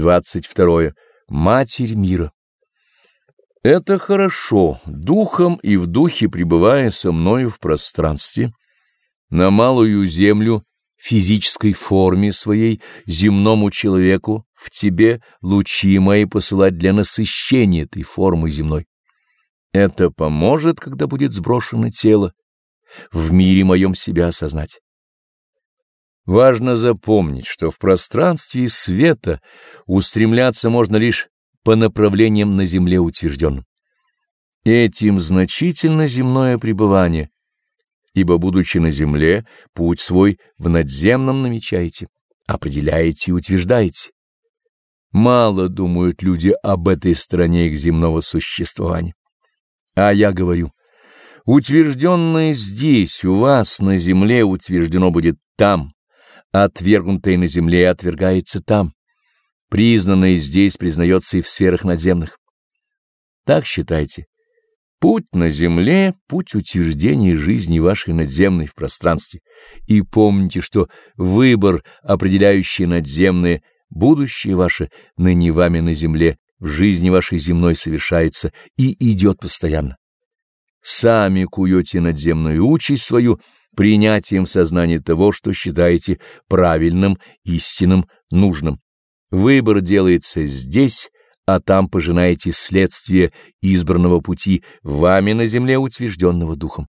22. Матерь мира. Это хорошо, духом и в духе пребывая со мною в пространстве, на малую землю, физической форме своей, земному человеку, в тебе лучи мои посылать для насыщения этой формы земной. Это поможет, когда будет сброшено тело, в мире моем себя осознать. Важно запомнить, что в пространстве света устремляться можно лишь по направлениям на земле утвержденным. Этим значительно земное пребывание, ибо, будучи на земле, путь свой в надземном намечаете, определяете и утверждаете. Мало думают люди об этой стороне их земного существования. А я говорю, утвержденное здесь, у вас на земле, утверждено будет там, отвергнутое на земле отвергается там, признанное здесь признается и в сферах надземных. Так считайте. Путь на земле — путь утверждения жизни вашей надземной в пространстве. И помните, что выбор, определяющий надземное, будущее ваше, ныне вами на земле, в жизни вашей земной совершается и идет постоянно. Сами куете надземную участь свою — принятием сознания того, что считаете правильным, истинным, нужным. Выбор делается здесь, а там пожинаете следствие избранного пути, вами на земле утвержденного духом.